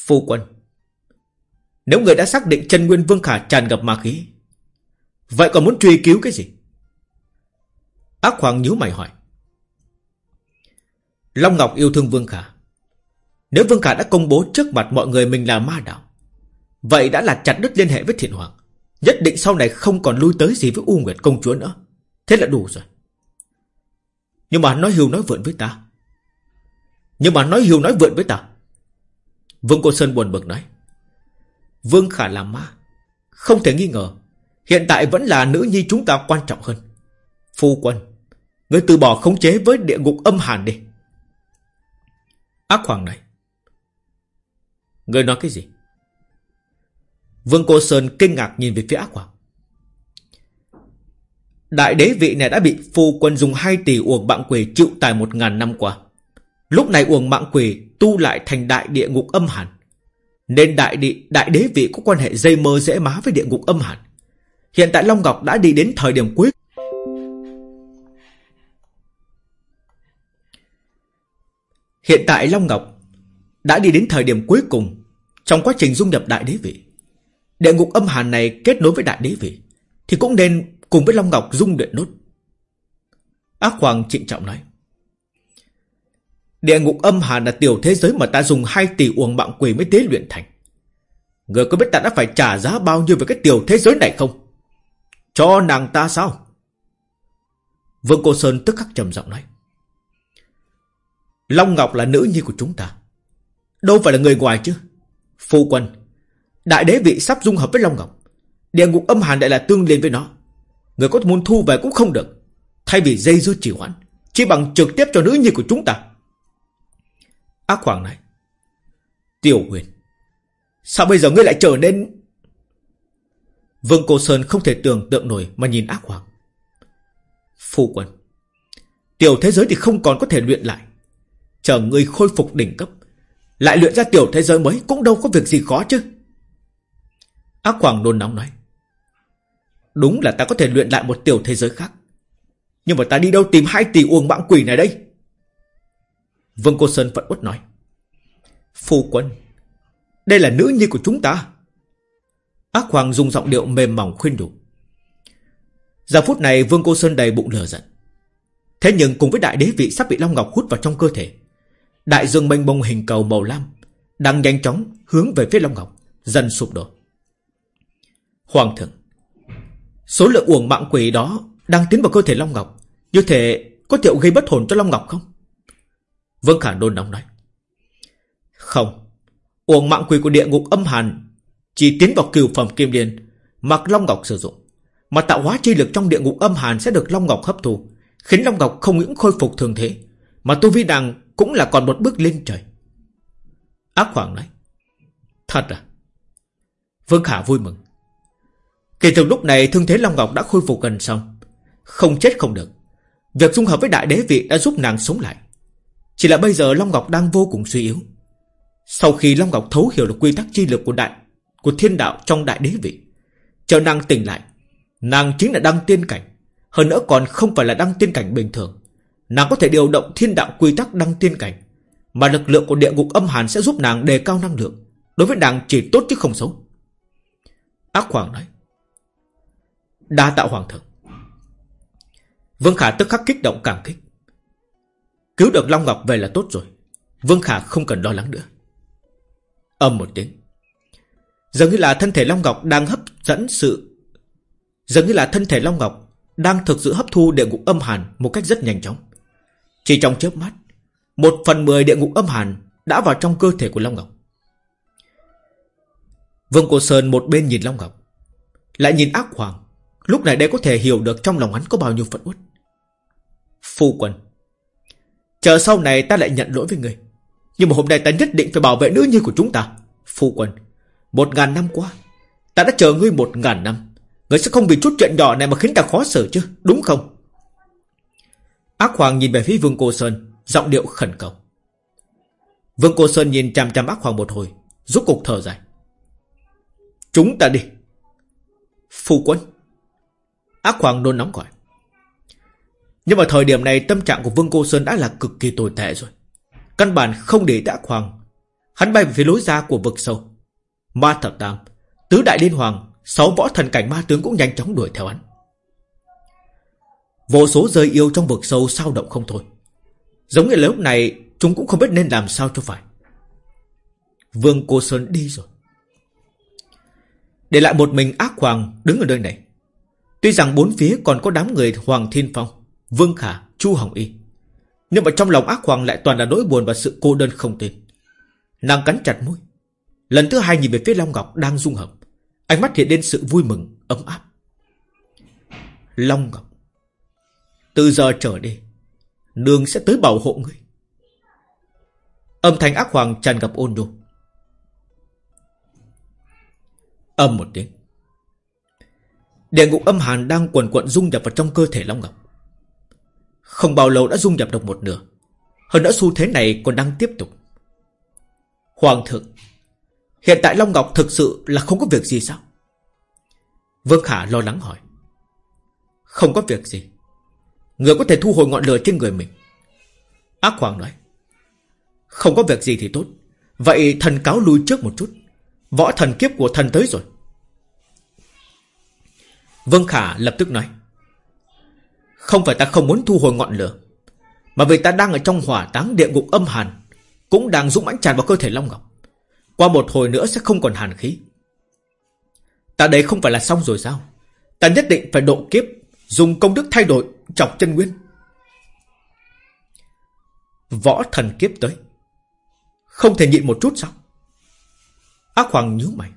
Phu quân. Nếu người đã xác định chân nguyên Vương Khả tràn ngập ma khí. Vậy còn muốn truy cứu cái gì? Ác Hoàng nhíu mày hỏi. Long Ngọc yêu thương Vương Khả. Nếu Vương Khả đã công bố trước mặt mọi người mình là ma đạo, vậy đã là chặt đứt liên hệ với Thiện Hoàng. Nhất định sau này không còn lui tới gì với U Nguyệt công chúa nữa. Thế là đủ rồi. Nhưng mà nói hiu nói vượn với ta. Nhưng mà nói hiu nói vượn với ta. Vương Cô Sơn buồn bực nói. Vương Khả là ma. Không thể nghi ngờ. Hiện tại vẫn là nữ nhi chúng ta quan trọng hơn. Phu quân. người từ bỏ khống chế với địa ngục âm hàn đi. Ác hoàng này. người nói cái gì? Vương Cô Sơn kinh ngạc nhìn về phía ác hoàng. Đại đế vị này đã bị phu quân dùng hai tỷ uổng bạn quỷ chịu tài một ngàn năm qua. Lúc này uổng mạng quỷ tu lại thành đại địa ngục âm hàn. Nên đại địa, đại đế vị có quan hệ dây mơ dễ má với địa ngục âm hàn. Hiện tại Long Ngọc đã đi đến thời điểm cuối. Hiện tại Long Ngọc đã đi đến thời điểm cuối cùng trong quá trình dung nhập đại đế vị. Địa ngục âm hàn này kết nối với đại đế vị thì cũng nên cùng với Long Ngọc dung luyện nốt. Ác Hoàng trịnh trọng nói. Địa ngục âm hàn là tiểu thế giới mà ta dùng 2 tỷ uổng mạng quỷ mới tế luyện thành. Người có biết ta đã phải trả giá bao nhiêu về cái tiểu thế giới này không? Cho nàng ta sao? Vương Cô Sơn tức khắc trầm giọng nói. Long Ngọc là nữ nhi của chúng ta. Đâu phải là người ngoài chứ. Phu quân. Đại đế vị sắp dung hợp với Long Ngọc. Địa ngục âm hàn lại là tương liên với nó. Người có muốn thu về cũng không được. Thay vì dây dưa chỉ hoãn. Chỉ bằng trực tiếp cho nữ nhi của chúng ta. Ác Hoàng này. Tiểu huyền. Sao bây giờ ngươi lại trở nên... Vương Cô Sơn không thể tưởng tượng nổi mà nhìn ác hoàng. Phu quân. Tiểu thế giới thì không còn có thể luyện lại. Chờ ngươi khôi phục đỉnh cấp. Lại luyện ra tiểu thế giới mới cũng đâu có việc gì khó chứ. Ác hoàng nôn nóng nói. Đúng là ta có thể luyện lại một tiểu thế giới khác. Nhưng mà ta đi đâu tìm hai tỷ uông mạng quỷ này đây? Vương Cô Sơn vẫn uất nói. Phu quân, đây là nữ nhi của chúng ta. Ác Hoàng dùng giọng điệu mềm mỏng khuyên đủ. Giờ phút này Vương Cô Sơn đầy bụng lửa giận. Thế nhưng cùng với đại đế vị sắp bị Long Ngọc hút vào trong cơ thể. Đại dương mênh mông hình cầu màu lam đang nhanh chóng hướng về phía Long Ngọc, dần sụp đổ. Hoàng thượng, số lượng uổng mạng quỷ đó đang tiến vào cơ thể Long Ngọc, như thể có thể gây bất hồn cho Long Ngọc không? Vương Khả nôn nóng nói. Không, uổng mạng quỷ của địa ngục âm hàn chỉ tiến vào cửu phẩm kim liên mặc Long Ngọc sử dụng. Mà tạo hóa chi lực trong địa ngục âm hàn sẽ được Long Ngọc hấp thu, khiến Long Ngọc không những khôi phục thường thế, mà tu vi đằng cũng là còn một bước lên trời. Ác Hoàng nói. Thật à? Vương Khả vui mừng. Kể từ lúc này thương thế Long Ngọc đã khôi phục gần xong. Không chết không được. Việc dung hợp với đại đế vị đã giúp nàng sống lại. Chỉ là bây giờ Long Ngọc đang vô cùng suy yếu. Sau khi Long Ngọc thấu hiểu được quy tắc chi lực của đại của thiên đạo trong đại đế vị, chờ nàng tỉnh lại, nàng chính là đăng tiên cảnh, hơn nữa còn không phải là đăng tiên cảnh bình thường. Nàng có thể điều động thiên đạo quy tắc đăng tiên cảnh, mà lực lượng của địa ngục âm hàn sẽ giúp nàng đề cao năng lượng. Đối với nàng chỉ tốt chứ không xấu. Ác Hoàng nói. Đa tạo Hoàng thượng. Vương Khả tức khắc kích động cảm kích. Cứu được Long Ngọc về là tốt rồi. Vương Khả không cần lo lắng nữa. Âm một tiếng. Dường như là thân thể Long Ngọc đang hấp dẫn sự... Dường như là thân thể Long Ngọc đang thực sự hấp thu địa ngục âm hàn một cách rất nhanh chóng. Chỉ trong chớp mắt, một phần mười địa ngục âm hàn đã vào trong cơ thể của Long Ngọc. Vương Cô Sơn một bên nhìn Long Ngọc, lại nhìn ác hoàng. Lúc này đây có thể hiểu được trong lòng hắn có bao nhiêu phận uất. Phu quần Chờ sau này ta lại nhận lỗi với người. Nhưng mà hôm nay ta nhất định phải bảo vệ nữ nhi của chúng ta. Phu quân, Một ngàn năm qua, Ta đã chờ ngươi một ngàn năm. Ngươi sẽ không vì chút chuyện nhỏ này mà khiến ta khó xử chứ, Đúng không? Ác Hoàng nhìn về phía Vương Cô Sơn, Giọng điệu khẩn cầu. Vương Cô Sơn nhìn chằm chằm ác Hoàng một hồi Rút cục thở dài. Chúng ta đi. Phu quân. Ác Hoàng nôn nóng gọi. Nhưng mà thời điểm này tâm trạng của Vương Cô Sơn đã là cực kỳ tồi tệ rồi. Căn bản không để ác Hoàng Hắn bay về phía lối ra của vực sâu. Ma thập tam, Tứ đại liên hoàng, Sáu võ thần cảnh ma tướng cũng nhanh chóng đuổi theo hắn. Vô số rơi yêu trong vực sâu sao động không thôi. Giống như lúc này, Chúng cũng không biết nên làm sao cho phải. Vương Cô Sơn đi rồi. Để lại một mình ác hoàng đứng ở nơi này. Tuy rằng bốn phía còn có đám người Hoàng Thiên Phong Vương Khả, Chu Hồng Y. Nhưng mà trong lòng ác hoàng lại toàn là nỗi buồn Và sự cô đơn không tên. Nàng cắn chặt môi. Lần thứ hai nhìn về phía Long Ngọc đang rung hợp. Ánh mắt hiện lên sự vui mừng, ấm áp. Long Ngọc Từ giờ trở đi Nương sẽ tới bảo hộ ngươi. Âm thanh ác hoàng tràn gặp ôn nhu. Âm một tiếng. Địa ngục âm hàn đang quần quận dung nhập vào trong cơ thể Long Ngọc. Không bao lâu đã dung nhập được một nửa. Hơn nữa xu thế này còn đang tiếp tục. Hoàng thượng, Hiện tại Long Ngọc thực sự là không có việc gì sao? Vương Khả lo lắng hỏi. Không có việc gì. Người có thể thu hồi ngọn lửa trên người mình. Ác Hoàng nói. Không có việc gì thì tốt. Vậy thần cáo lui trước một chút. Võ thần kiếp của thần tới rồi. Vương Khả lập tức nói. Không phải ta không muốn thu hồi ngọn lửa, Mà vì ta đang ở trong hỏa táng địa ngục âm hàn, Cũng đang dũng mãnh tràn vào cơ thể Long Ngọc. Qua một hồi nữa sẽ không còn hàn khí. Ta đây không phải là xong rồi sao? Ta nhất định phải độ kiếp, Dùng công đức thay đổi Chọc chân nguyên. Võ thần kiếp tới. Không thể nhịn một chút sao? Ác hoàng nhíu mày.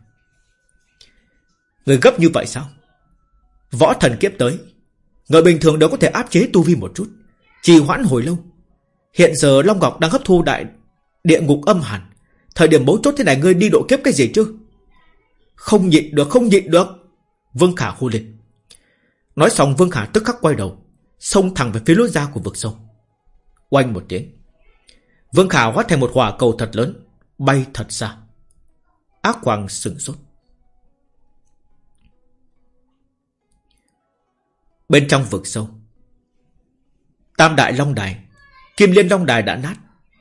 Người gấp như vậy sao? Võ thần kiếp tới. Người bình thường đều có thể áp chế tu vi một chút. Trì hoãn hồi lâu. Hiện giờ Long Ngọc đang hấp thu đại Địa ngục âm hàn. Thời điểm bố chốt thế này ngươi đi độ kiếp cái gì chứ? Không nhịn được, không nhịn được. Vương Khả hô lên. Nói xong, Vương Khả tức khắc quay đầu, Xông thẳng về phía lối ra của vực sâu. Oanh một tiếng. Vương Khả hóa thành một hỏa cầu thật lớn, Bay thật xa. Ác hoàng sừng sốt. Bên trong vực sâu. Tam đại long đài, Kim liên long đài đã nát,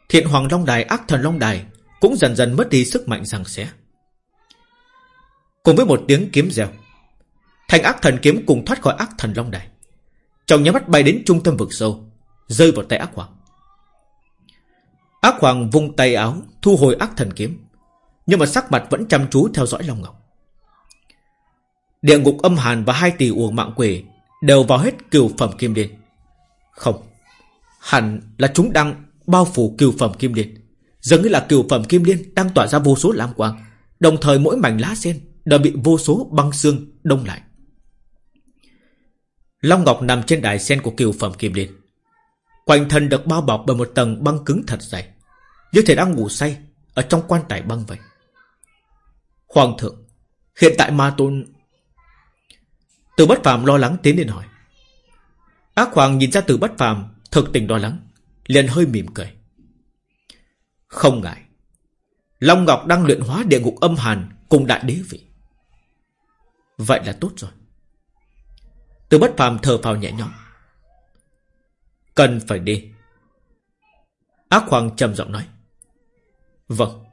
Thiện hoàng long đài, ác thần long đài Cũng dần dần mất đi sức mạnh rằng xé. Cùng với một tiếng kiếm reo Thành ác thần kiếm cùng thoát khỏi ác thần long đài, Trong nhà mắt bay đến trung tâm vực sâu, Rơi vào tay ác hoàng. Ác hoàng vung tay áo, Thu hồi ác thần kiếm, Nhưng mà sắc mặt vẫn chăm chú theo dõi Long Ngọc. Địa ngục âm hàn và hai tỷ uổng mạng quỷ Đều vào hết cửu phẩm kim điện. Không, Hẳn là chúng đang bao phủ cửu phẩm kim điện. Giống như là cửu phẩm kim liên Đang tỏa ra vô số lam quang, Đồng thời mỗi mảnh lá sen Đều bị vô số băng xương đông lại. Long Ngọc nằm trên đài sen của cửu phẩm kim liên. Quanh thân được bao bọc bởi một tầng băng cứng thật dày, Như thể đang ngủ say Ở trong quan tài băng vậy. Hoàng thượng, Hiện tại ma tôn từ bất phàm lo lắng tiến lên hỏi. Ác hoàng nhìn ra từ bất phàm thực tình lo lắng, liền hơi mỉm cười. Không ngại. Long Ngọc đang luyện hóa địa ngục âm hàn cùng đại đế vị. Vậy là tốt rồi. Từ bất phàm thở phào nhẹ nhõm. Cần phải đi. Ác hoàng trầm giọng nói. Vâng.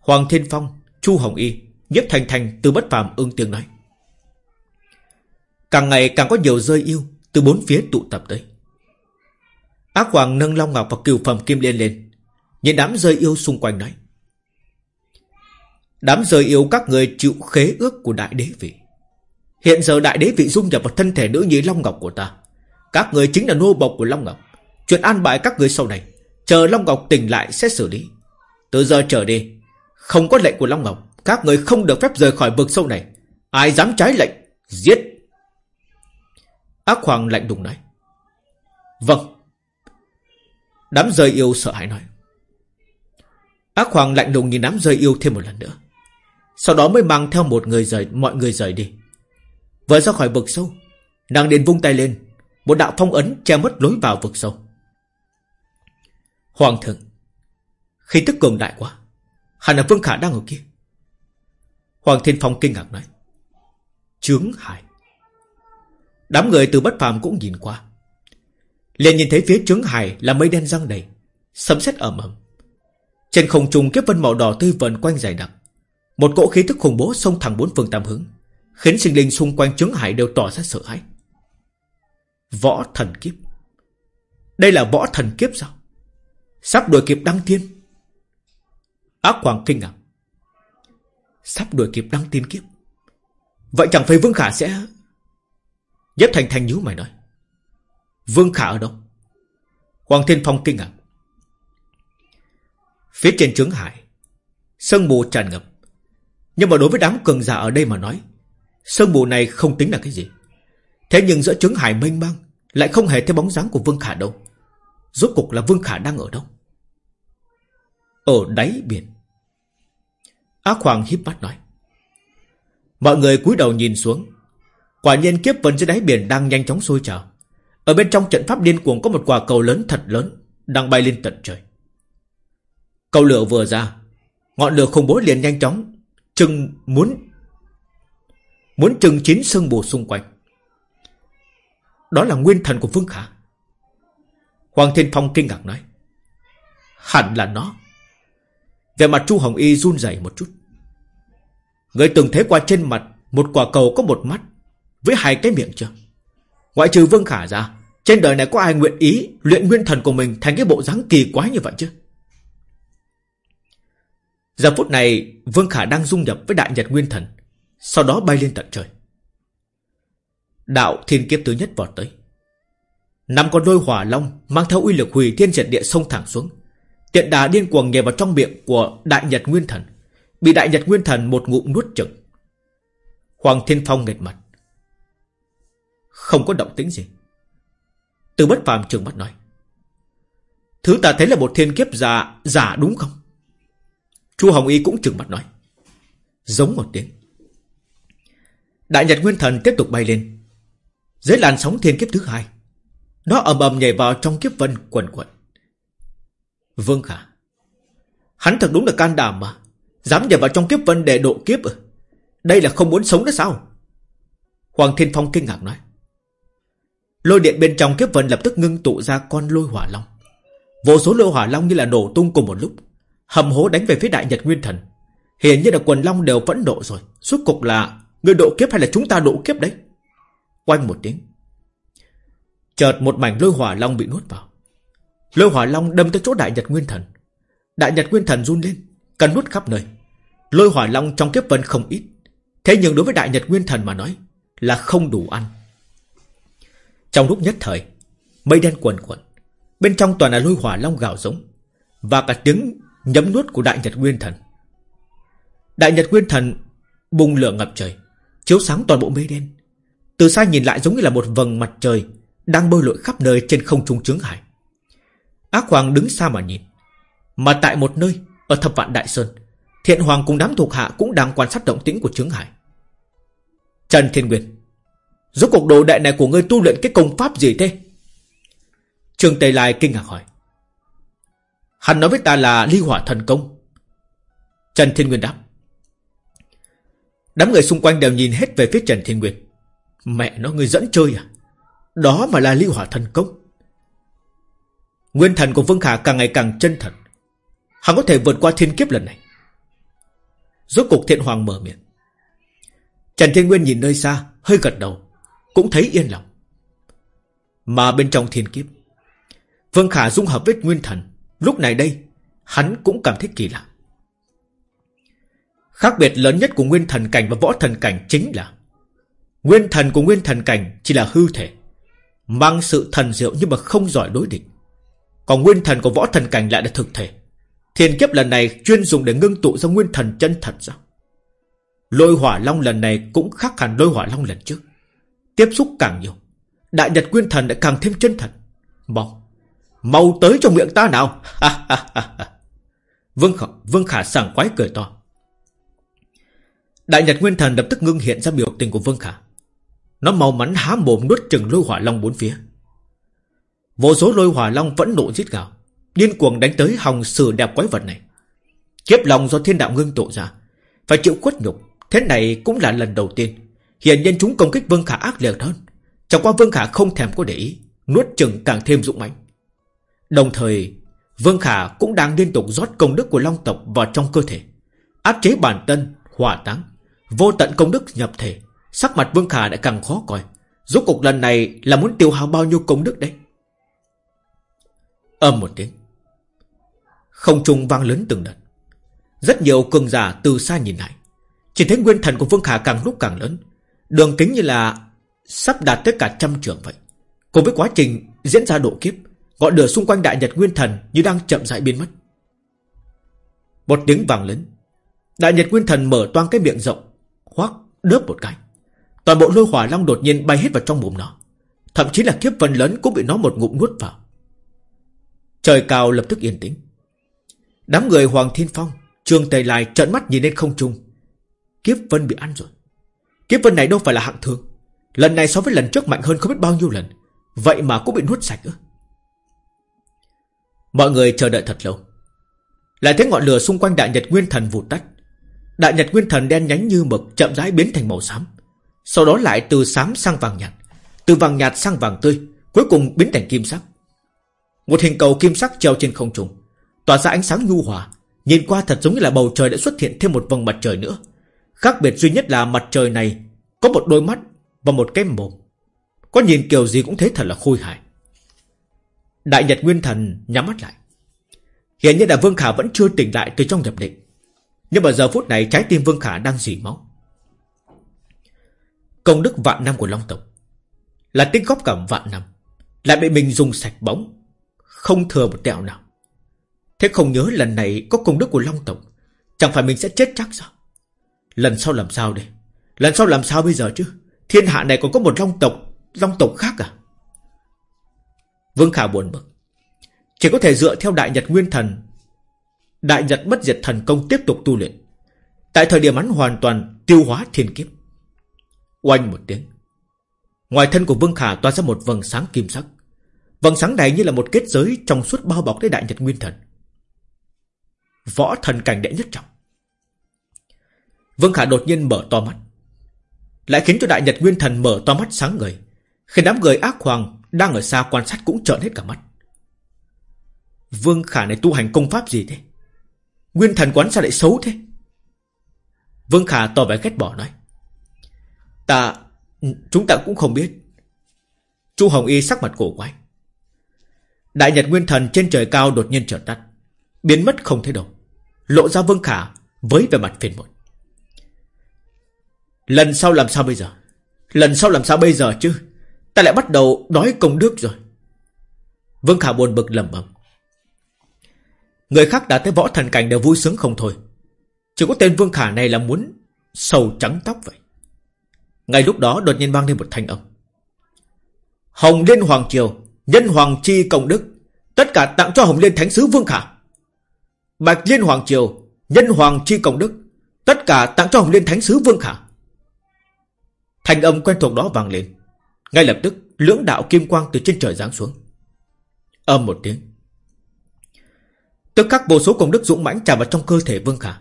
Hoàng Thiên Phong, Chu Hồng Y, Nhất Thành Thành từ bất phàm ưng tiếng nói. Càng ngày càng có nhiều rơi yêu Từ bốn phía tụ tập tới. Ác hoàng nâng Long Ngọc và cửu phẩm kim liên lên. Nhìn đám rơi yêu xung quanh nói, Đám rơi yêu các người chịu khế ước của đại đế vị. Hiện giờ đại đế vị dung nhập vào thân thể nữ nhi Long Ngọc của ta. Các người chính là nô bộc của Long Ngọc. Chuyện an bài các người sau này, Chờ Long Ngọc tỉnh lại sẽ xử lý. Từ giờ trở đi, Không có lệnh của Long Ngọc, Các người không được phép rời khỏi vực sâu này. Ai dám trái lệnh, Giết Ác Hoàng lạnh đùng nói. Vâng. Đám rơi yêu sợ hãi nói. Ác hoàng lạnh lùng nhìn đám rơi yêu thêm một lần nữa. Sau đó mới mang theo một người rời mọi người rời đi. Vừa ra khỏi vực sâu, nàng liền vung tay lên, một đạo phong ấn che mất lối vào vực sâu. Hoàng thượng, khi tức cường đại quá, hẳn là Vương Khả đang ở kia. Hoàng Thiên Phong kinh ngạc nói. Chướng hải. Đám người từ bất phàm cũng nhìn qua. liền nhìn thấy phía trướng hải là mây đen răng đầy, sấm sét ẩm ẩm. Trên không trung kiếp vân màu đỏ tươi vần quanh dài đặc. Một cỗ khí thức khủng bố xông thẳng bốn phương tam hướng, khiến sinh linh xung quanh trướng hải đều tỏ ra sợ hãi. Võ thần kiếp. Đây là võ thần kiếp sao? Sắp đuổi kịp đăng thiên. Ác hoàng kinh ngạc. Sắp đuổi kịp đăng tiên kiếp. Vậy chẳng phải Vương Khả sẽ... Nhếp Thành Thành nhíu mày nói. Vương Khả ở đâu? Hoàng Thiên Phong kinh ngạc. Phía trên trướng hải, sơn mù tràn ngập. Nhưng mà đối với đám cường giả ở đây mà nói, sơn mù này không tính là cái gì. Thế nhưng giữa trướng hải mênh mang, lại không hề thấy bóng dáng của Vương Khả đâu. Rốt cục là Vương Khả đang ở đâu? Ở đáy biển. Ác Hoàng híp mắt nói. Mọi người cúi đầu nhìn xuống. Quả nhiên kiếp vân dưới đáy biển đang nhanh chóng sôi trào. Ở bên trong trận pháp điên cuồng có một quả cầu lớn thật lớn, đang bay lên tận trời. Cầu lửa vừa ra, ngọn lửa khủng bố liền nhanh chóng, chừng muốn muốn chừng chín sương mù xung quanh. Đó là nguyên thần của Vương Khả. Hoàng Thiên Phong kinh ngạc nói. Hẳn là nó. Về mặt Chu Hồng Y run rẩy một chút. Người từng thấy qua trên mặt một quả cầu có một mắt với hai cái miệng chưa? Ngoại trừ Vương Khả ra, trên đời này có ai nguyện ý luyện nguyên thần của mình thành cái bộ dáng kỳ quái như vậy chứ? Giờ phút này, Vương Khả đang dung nhập với đại nhật nguyên thần, sau đó bay lên tận trời. Đạo thiên kiếp thứ nhất vọt tới. Năm con đôi hỏa long mang theo uy lực hủy thiên diệt địa sông thẳng xuống. Tiện đà điên cuồng nhảy vào trong miệng của đại nhật nguyên thần. Bị đại nhật nguyên thần một ngụm nuốt chửng. Hoàng Thiên Phong nghệt mặt. Không có động tĩnh gì. Từ bất phàm trường mắt nói. Thứ ta thấy là một thiên kiếp giả, giả đúng không? Chu Hồng Y cũng trừng mắt nói. Giống một tiếng. Đại Nhật Nguyên Thần tiếp tục bay lên. Dưới làn sóng thiên kiếp thứ hai. Nó ầm ầm nhảy vào trong kiếp vân quần quần. Vương Khả. Hắn thật đúng là can đảm mà. Dám nhảy vào trong kiếp vân để độ kiếp à? Đây là không muốn sống nữa sao? Hoàng Thiên Phong kinh ngạc nói. Lôi điện bên trong kiếp vân lập tức ngưng tụ ra con lôi hỏa long. Vô số lôi hỏa long như là nổ tung cùng một lúc. Hầm hố đánh về phía đại nhật nguyên thần. Hiển nhiên là quần long đều vẫn độ rồi. Suốt cục là người độ kiếp hay là chúng ta độ kiếp đấy? Quanh một tiếng. Chợt một mảnh lôi hỏa long bị nuốt vào. Lôi hỏa long đâm tới chỗ đại nhật nguyên thần. Đại nhật nguyên thần run lên, cần nuốt khắp nơi. Lôi hỏa long trong kiếp vân không ít. Thế nhưng đối với đại nhật nguyên thần mà nói là không đủ ăn. Trong lúc nhất thời, mây đen quần quần. Bên trong toàn là lôi hỏa long gào giống. Và cả tiếng nhấm nuốt của đại nhật nguyên thần. Đại nhật nguyên thần bùng lửa ngập trời, chiếu sáng toàn bộ mây đen. Từ xa nhìn lại giống như là một vầng mặt trời đang bơi lội khắp nơi trên không trung chướng hải. Ác Hoàng đứng xa mà nhìn. Mà tại một nơi, ở thập vạn Đại Sơn, Thiện Hoàng cùng đám thuộc hạ cũng đang quan sát động tĩnh của chướng hải. Trần Thiên Nguyên, rốt cuộc đồ đại này của ngươi tu luyện cái công pháp gì thế? Trương Tây Lai kinh ngạc hỏi. Hắn nói với ta là ly hỏa thần công. Trần Thiên Nguyên đáp. Đám người xung quanh đều nhìn hết về phía Trần Thiên Nguyên. Mẹ nó ngươi dẫn chơi à? Đó mà là ly hỏa thần công. Nguyên thần của Vương Khả càng ngày càng chân thật. Hắn có thể vượt qua thiên kiếp lần này. Rốt cuộc thiện hoàng mở miệng. Trần Thiên Nguyên nhìn nơi xa, hơi gật đầu. Cũng thấy yên lòng. Mà bên trong thiên kiếp, Vương Khả dung hợp với Nguyên thần. Lúc này đây, hắn cũng cảm thấy kỳ lạ. Khác biệt lớn nhất của nguyên thần cảnh và võ thần cảnh chính là Nguyên thần của nguyên thần cảnh chỉ là hư thể Mang sự thần diệu nhưng mà không giỏi đối địch Còn nguyên thần của võ thần cảnh lại là thực thể Thiên kiếp lần này chuyên dùng để ngưng tụ ra nguyên thần chân thật ra. Lôi hỏa long lần này cũng khác hẳn lôi hỏa long lần trước Tiếp xúc càng nhiều Đại nhật nguyên thần lại càng thêm chân thật. Mau Mau tới trong miệng ta nào. Vương Khả, Vương Khả sảng quái cười to. Đại Nhật Nguyên Thần lập tức ngưng hiện ra biểu tình của Vương Khả. Nó mau mắn há mồm nuốt chừng lôi hỏa long bốn phía. Vô số lôi hỏa long vẫn nộ giết gào. Điên cuồng đánh tới hòng sử đẹp quái vật này. Kiếp lòng do thiên đạo ngưng tụ ra Phải chịu khuất nhục. Thế này cũng là lần đầu tiên. Hiện nhân chúng công kích Vương Khả ác liệt hơn. Chẳng qua Vương Khả không thèm có để ý, Nuốt chừng càng thêm dũng mãnh. Đồng thời, Vương Khả cũng đang liên tục rót công đức của Long tộc vào trong cơ thể, Áp chế bản tân Hỏa táng, Vô tận công đức nhập thể. Sắc mặt Vương Khả lại càng khó coi. Rốt cục lần này là muốn tiêu hao bao nhiêu công đức đấy? Âm một tiếng. Không trung vang lớn từng đợt. Rất nhiều cường giả từ xa nhìn lại. Chỉ thấy nguyên thần của Vương Khả càng lúc càng lớn. Đường kính như là Sắp đạt tới cả trăm trường vậy. Cùng với quá trình diễn ra độ kiếp, Ngọn lửa xung quanh đại nhật nguyên thần Như đang chậm rãi biến mất. Một tiếng vàng lớn. Đại nhật nguyên thần mở toang cái miệng rộng, khoác, đớp một cái. Toàn bộ lôi hỏa long đột nhiên bay hết vào trong mồm nó. Thậm chí là kiếp vân lớn cũng bị nó một ngụm nuốt vào. Trời cao lập tức yên tĩnh. Đám người Hoàng Thiên Phong, Trương Tây Lai trợn mắt nhìn lên không trung. Kiếp vân bị ăn rồi. Kiếp vân này đâu phải là hạng thường. Lần này so với lần trước mạnh hơn không biết bao nhiêu lần. Vậy mà cũng bị nuốt sạch nữa Mọi người chờ đợi thật lâu. Lại thấy ngọn lửa xung quanh đại nhật nguyên thần vụt tắt. Đại nhật nguyên thần đen nhánh như mực, Chậm rãi biến thành màu xám. Sau đó lại từ xám sang vàng nhạt, Từ vàng nhạt sang vàng tươi, Cuối cùng biến thành kim sắc. Một hình cầu kim sắc treo trên không trung, Tỏa ra ánh sáng nhu hòa, Nhìn qua thật giống như là bầu trời đã xuất hiện thêm một vầng mặt trời nữa. Khác biệt duy nhất là mặt trời này Có một đôi mắt và một cái mồm. Có nhìn kiểu gì cũng thấy thật là khôi hài. Đại Nhật Nguyên Thần nhắm mắt lại. Hiện như là Vương Khả vẫn chưa tỉnh lại từ trong nhập định. Nhưng mà giờ phút này trái tim Vương Khả đang dỉ máu. Công đức vạn năm của Long Tộc Là tích góp cả vạn năm, Lại bị mình dùng sạch bóng, Không thừa một tẹo nào. Thế không nhớ lần này có công đức của Long Tộc, Chẳng phải mình sẽ chết chắc sao? Lần sau làm sao đây? Lần sau làm sao bây giờ chứ? Thiên hạ này còn có một Long Tộc Long Tộc khác à? Vương Khả buồn bực. Chỉ có thể dựa theo Đại Nhật Nguyên Thần. Đại Nhật Bất Diệt Thần Công tiếp tục tu luyện. Tại thời điểm hắn hoàn toàn tiêu hóa thiên kiếp. Oanh một tiếng. Ngoài thân của Vương Khả toa ra một vầng sáng kim sắc. Vầng sáng này như là một kết giới Trong suốt bao bọc tới Đại Nhật Nguyên Thần. Võ thần cảnh đệ nhất trọng. Vương Khả đột nhiên mở to mắt. Lại khiến cho Đại Nhật Nguyên Thần mở to mắt sáng người Khiến đám người ác hoàng Đang ở xa quan sát cũng trợn hết cả mắt. Vương Khả này tu hành công pháp gì thế? Nguyên thần quán sao lại xấu thế? Vương Khả tỏ vẻ ghét bỏ nói. Ta, Chúng ta cũng không biết. Chu Hồng Y sắc mặt cổ quái. Đại Nhật Nguyên Thần trên trời cao đột nhiên trở tắt, Biến mất không thấy đâu. Lộ ra Vương Khả Với vẻ mặt phiền muộn. Lần sau làm sao bây giờ? Lần sau làm sao bây giờ chứ? Ta lại bắt đầu đói công đức rồi. Vương Khả buồn bực lầm bầm Người khác đã tới võ thần cảnh đều vui sướng không thôi. Chỉ có tên Vương Khả này là muốn Sầu trắng tóc vậy. Ngay lúc đó đột nhiên vang lên một thanh âm. Hồng Liên Hoàng Triều, Nhân Hoàng Chi Công Đức, Tất cả tặng cho Hồng Liên Thánh Sứ Vương Khả. Bạch Liên Hoàng Triều, Nhân Hoàng Chi Công Đức, Tất cả tặng cho Hồng Liên Thánh Sứ Vương Khả. Thành âm quen thuộc đó vang lên. Ngay lập tức, lưỡng đạo kim quang từ trên trời giáng xuống. Âm một tiếng. Tức khắc vô số công đức dũng mãnh tràn vào trong cơ thể Vương Khả.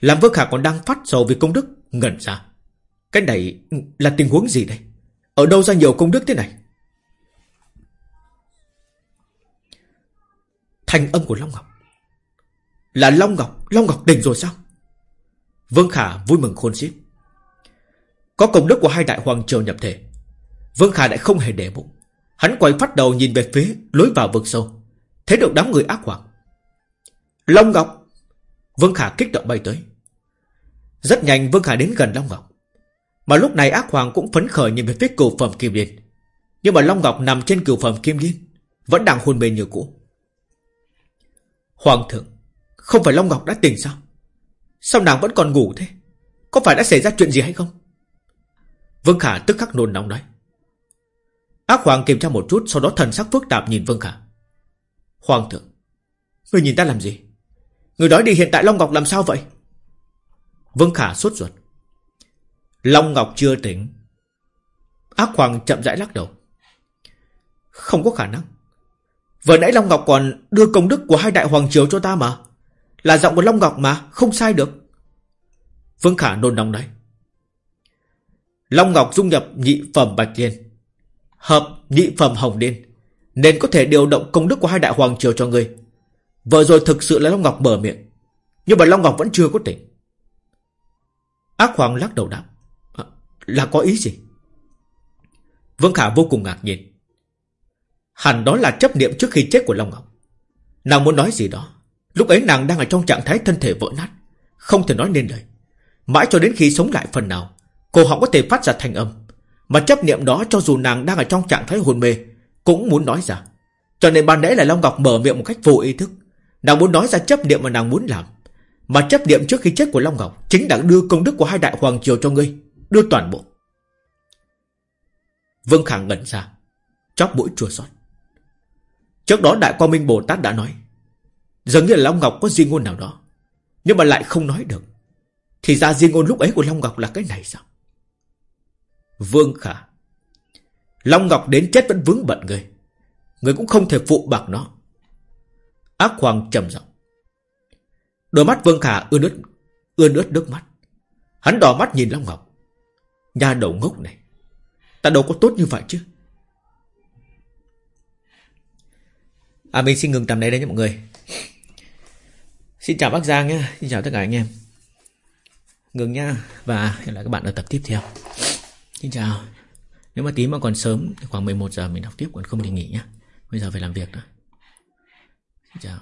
Làm Vương Khả còn đang phát sầu vì công đức, Ngẩn ra. Cái này là tình huống gì đây? Ở đâu ra nhiều công đức thế này? Thành âm của Long Ngọc. Là Long Ngọc Long Ngọc tỉnh rồi sao? Vương Khả vui mừng khôn xiết. Có công đức của hai đại hoàng triều nhập thể. Vương Khả lại không hề để bụng. Hắn quay phát đầu nhìn về phía lối vào vực sâu. Thấy được đám người ác hoàng. Long Ngọc! Vương Khả kích động bay tới. Rất nhanh Vương Khả đến gần Long Ngọc. Mà lúc này ác hoàng cũng phấn khởi nhìn về phía cửu phẩm kim liên. Nhưng mà Long Ngọc nằm trên cửu phẩm kim liên, Vẫn đang hôn mê như cũ. Hoàng thượng, Không phải Long Ngọc đã tỉnh sao? Sao nàng vẫn còn ngủ thế? Có phải đã xảy ra chuyện gì hay không? Vương Khả tức khắc nôn nóng nói. Ác Hoàng kiểm tra một chút, Sau đó thần sắc phức tạp nhìn Vương Khả. Hoàng thượng, Người nhìn ta làm gì? Người nói đi hiện tại Long Ngọc làm sao vậy? Vương Khả sốt ruột. Long Ngọc chưa tỉnh. Ác Hoàng chậm rãi lắc đầu. Không có khả năng. Vừa nãy Long Ngọc còn đưa công đức của hai đại hoàng triều cho ta mà. Là giọng của Long Ngọc mà, Không sai được. Vương Khả nôn nóng nói. Long Ngọc dung nhập nhị phẩm Bạch Liên. Hợp nhị phẩm Hồng Liên Nên có thể điều động công đức của hai đại hoàng triều cho ngươi. Vừa rồi thực sự là Long Ngọc mở miệng Nhưng mà Long Ngọc vẫn chưa có tỉnh. Ác Hoàng lắc đầu đáp à, Là có ý gì? Vương Khả vô cùng ngạc nhiên. Hẳn đó là chấp niệm trước khi chết của Long Ngọc. Nàng muốn nói gì đó Lúc ấy nàng đang ở trong trạng thái thân thể vỡ nát Không thể nói nên lời. Mãi cho đến khi sống lại phần nào Cô họng có thể phát ra thanh âm. Mà chấp niệm đó cho dù nàng đang ở trong trạng thái hồn mê, Cũng muốn nói ra. Cho nên ban nãy là Long Ngọc mở miệng một cách vô ý thức. Nàng muốn nói ra chấp niệm mà nàng muốn làm. Mà chấp niệm trước khi chết của Long Ngọc Chính là đưa công đức của hai đại hoàng triều cho ngươi, Đưa toàn bộ. Vương Khang ngẩn ra, Chóp mũi chua xót. Trước đó Đại Quang Minh Bồ Tát đã nói, Dường như là Long Ngọc có di ngôn nào đó, Nhưng mà lại không nói được. Thì ra di ngôn lúc ấy của Long Ngọc là cái này sao? Vương Khả. Long Ngọc đến chết vẫn vướng bận người. Người cũng không thể phụ bạc nó. Ác Hoàng trầm giọng. Đôi mắt Vương Khả ươn ướt Ươn ướt nước mắt. Hắn đỏ mắt nhìn Long Ngọc. Nhà đầu ngốc này, Ta đâu có tốt như vậy chứ? À mình xin ngừng tầm này đây nha mọi người. Xin chào bác Giang nhé. Xin chào tất cả anh em. Ngừng nha Và hẹn lại các bạn ở tập tiếp theo. Xin chào. Nếu mà tí mà còn sớm thì khoảng 11 giờ mình học tiếp, còn không thì nghỉ nhá. Bây giờ phải làm việc nữa Xin chào.